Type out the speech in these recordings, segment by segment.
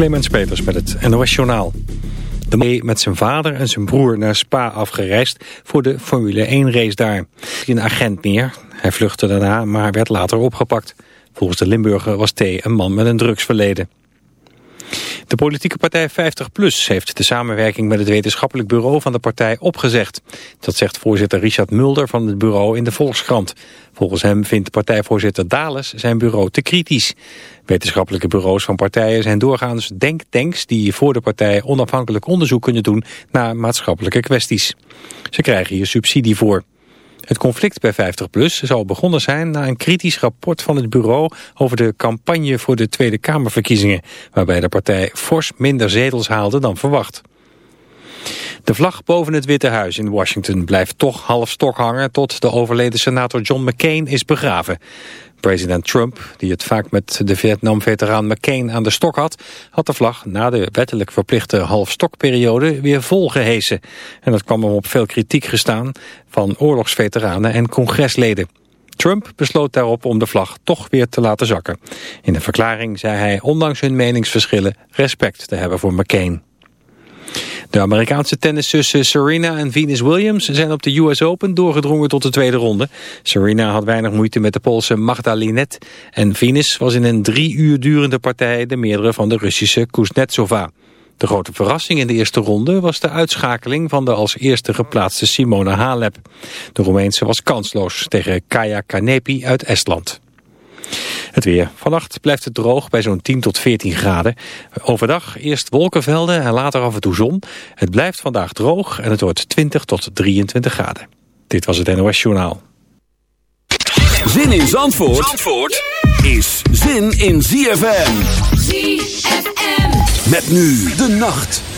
Clemens Peters met het NOS Journaal. De mee met zijn vader en zijn broer naar Spa afgereisd voor de Formule 1 race daar. Een agent neer. Hij vluchtte daarna, maar werd later opgepakt. Volgens de Limburger was T. een man met een drugsverleden. De politieke partij 50PLUS heeft de samenwerking met het wetenschappelijk bureau van de partij opgezegd. Dat zegt voorzitter Richard Mulder van het bureau in de Volkskrant. Volgens hem vindt partijvoorzitter Dales zijn bureau te kritisch. Wetenschappelijke bureaus van partijen zijn doorgaans denktanks die voor de partij onafhankelijk onderzoek kunnen doen naar maatschappelijke kwesties. Ze krijgen hier subsidie voor. Het conflict bij 50PLUS zou begonnen zijn na een kritisch rapport van het bureau over de campagne voor de Tweede Kamerverkiezingen, waarbij de partij fors minder zetels haalde dan verwacht. De vlag boven het Witte Huis in Washington blijft toch half stok hangen tot de overleden senator John McCain is begraven. President Trump, die het vaak met de Vietnam-veteraan McCain aan de stok had, had de vlag na de wettelijk verplichte halfstokperiode weer volgehesen. En dat kwam hem op veel kritiek gestaan van oorlogsveteranen en congresleden. Trump besloot daarop om de vlag toch weer te laten zakken. In de verklaring zei hij ondanks hun meningsverschillen respect te hebben voor McCain. De Amerikaanse tenniszussen Serena en Venus Williams zijn op de US Open doorgedrongen tot de tweede ronde. Serena had weinig moeite met de Poolse Magda Linet en Venus was in een drie uur durende partij de meerdere van de Russische Kuznetsova. De grote verrassing in de eerste ronde was de uitschakeling van de als eerste geplaatste Simona Halep. De Roemeense was kansloos tegen Kaya Kanepi uit Estland. Het weer. Vannacht blijft het droog bij zo'n 10 tot 14 graden. Overdag eerst wolkenvelden en later af en toe zon. Het blijft vandaag droog en het wordt 20 tot 23 graden. Dit was het NOS Journaal. Zin in Zandvoort, Zandvoort is zin in ZFM. ZFM. Met nu de nacht.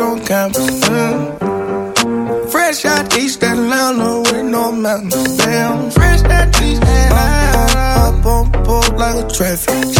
on campus. Mm. Fresh out East Atlanta with no mountains. Damn, fresh out East that Up on the pole like a traffic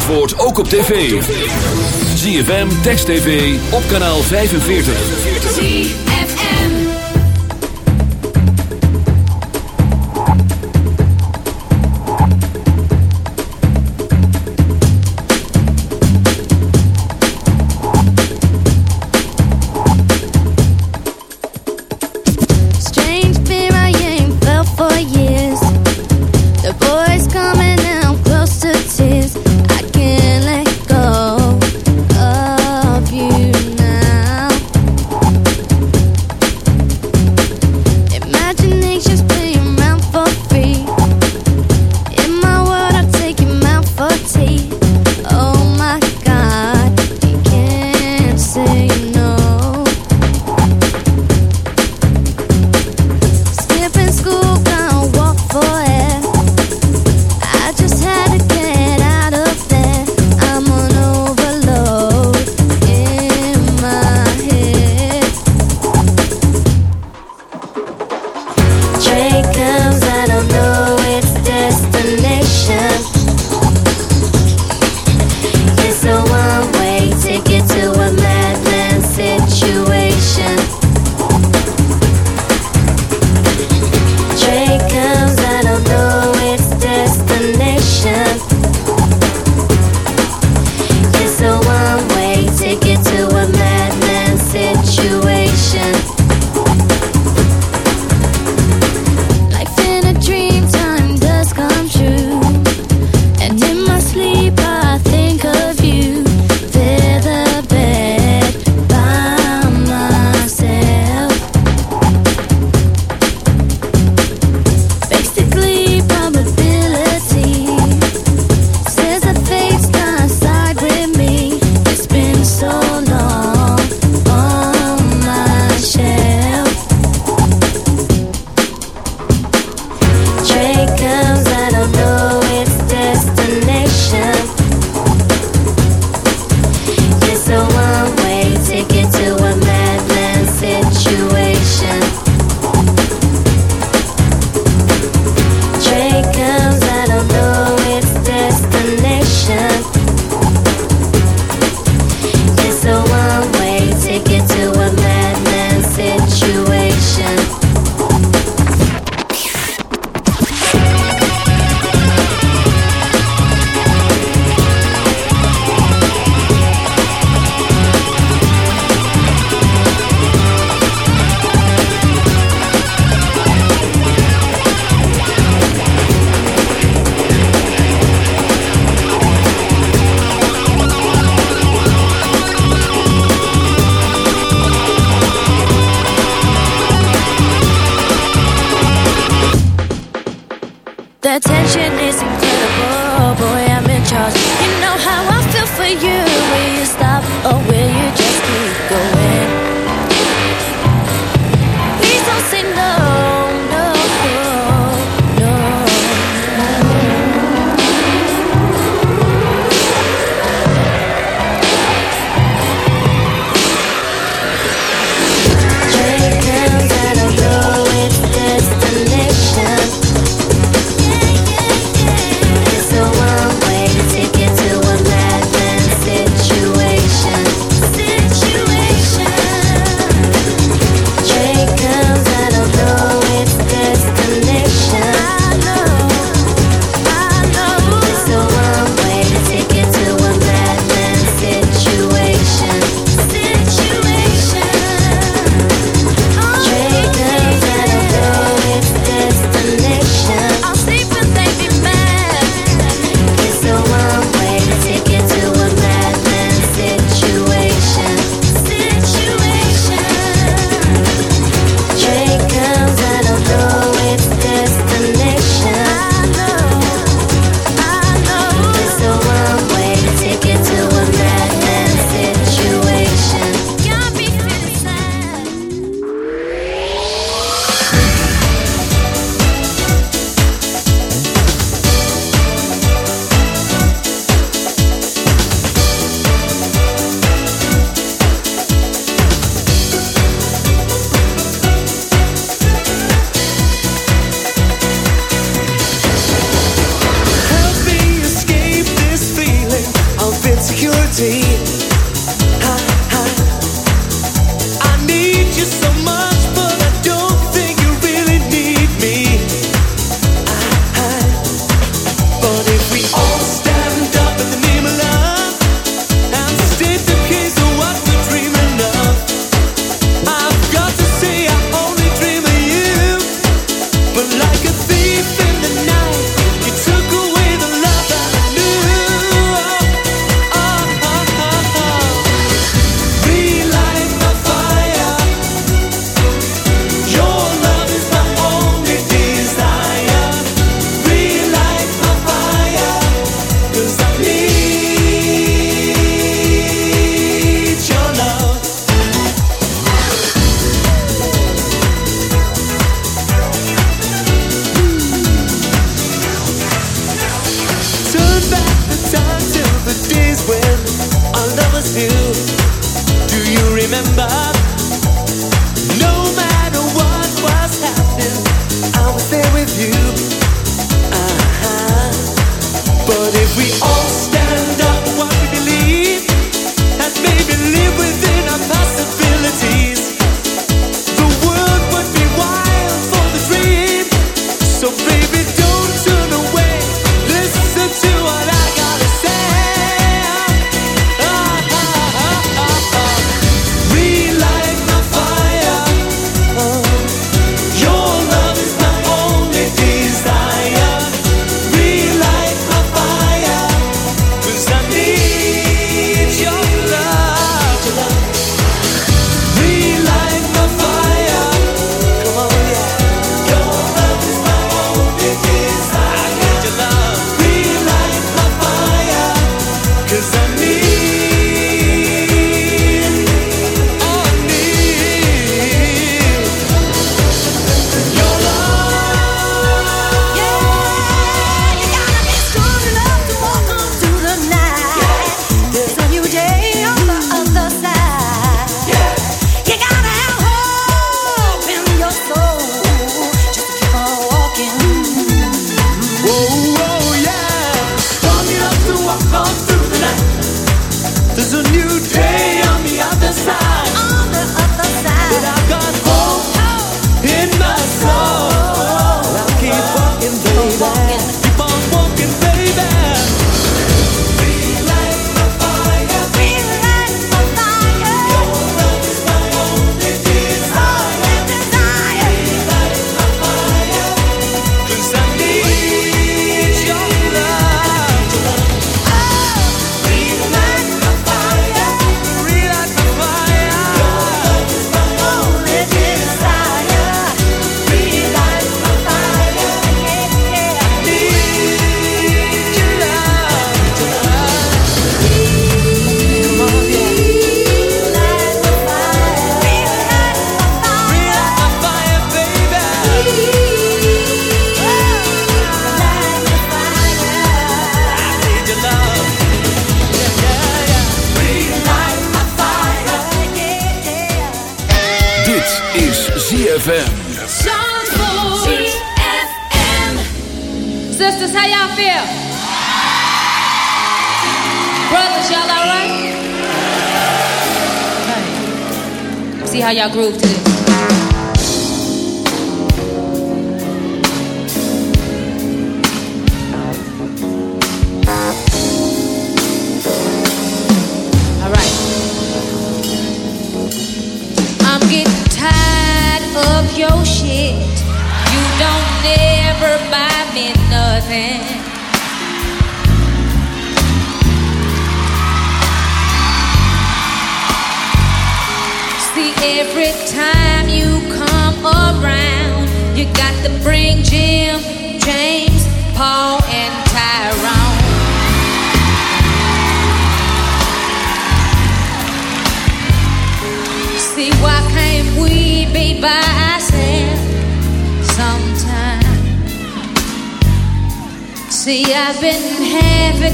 Zandvoort ook op tv. ZFM, Text TV, op kanaal 45. ZFM. Strange fear I ain't for years.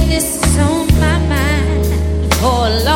this is on my mind. Oh, For a long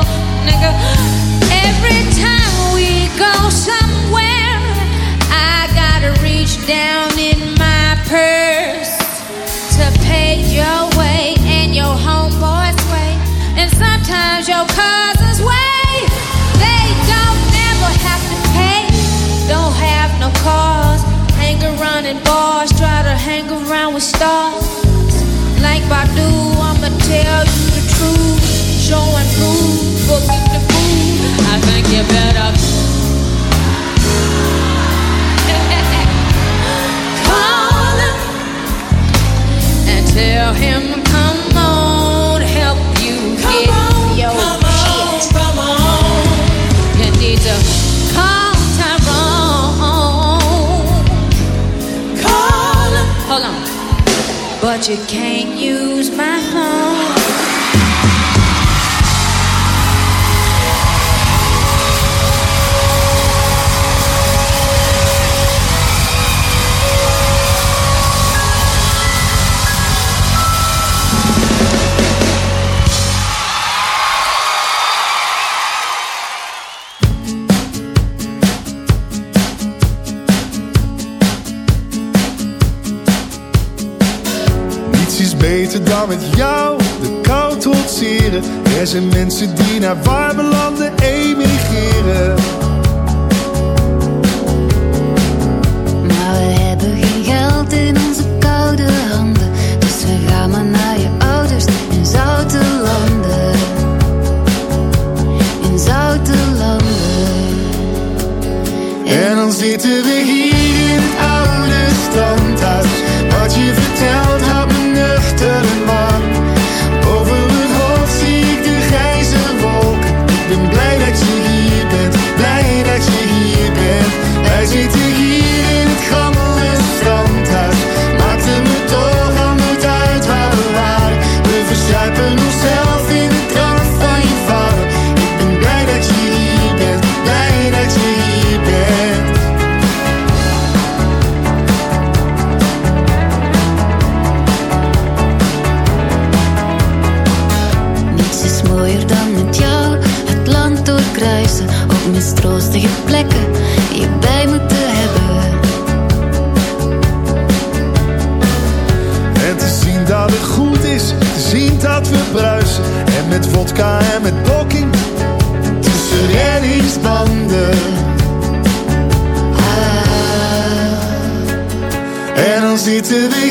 stars like do, I'ma tell you the truth, show and prove, forget the fool. I think you better. you can. zijn mensen die naar waar lastige plekken die je bij moeten hebben. En te zien dat het goed is, te zien dat we bruisen. En met vodka en met blokking, tussen reddingsbanden. Ah. En dan zitten we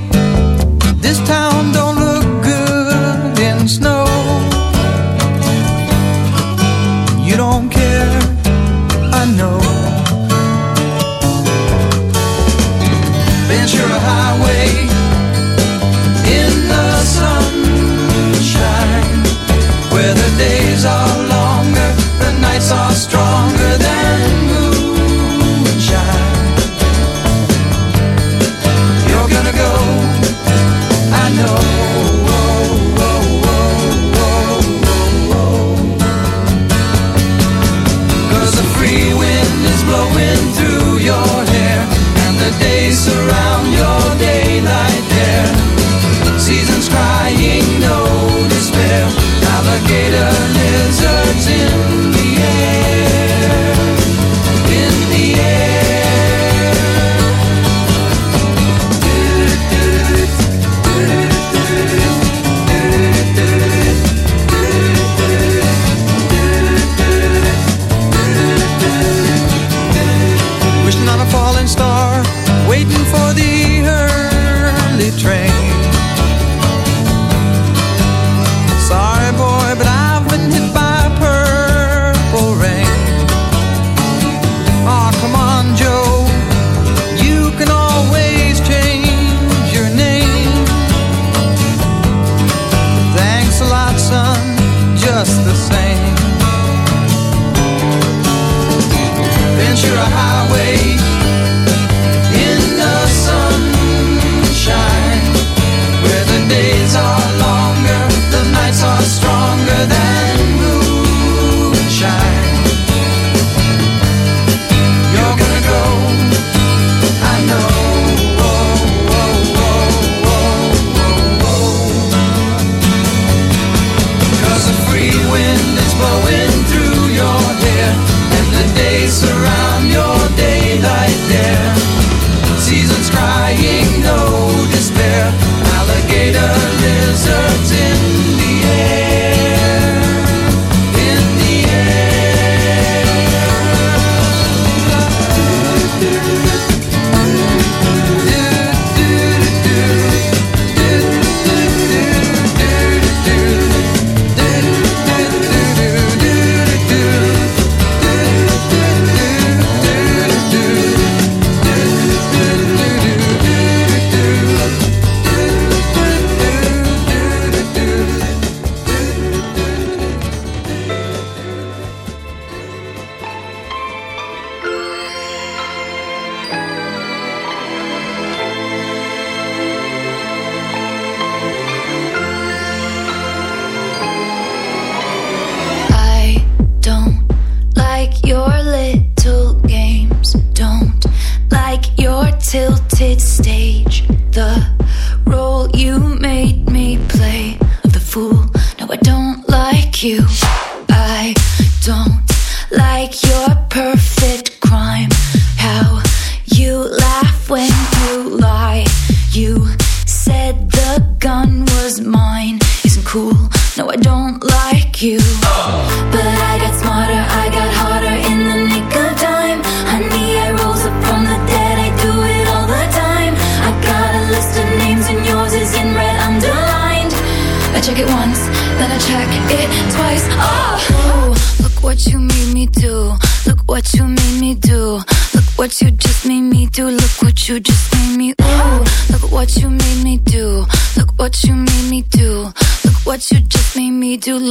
you.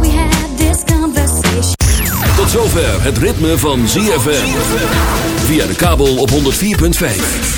We had this conversation. Tot zover het ritme van ZFM. Via de kabel op 104.5.